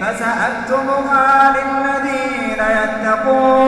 فسأكتبها للذين يتقون.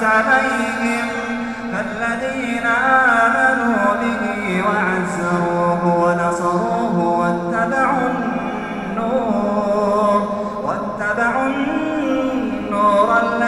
كانت عليهم فالذين آمنوا به وعزروه ونصروه واتبعوا النور واتبعوا النور الذي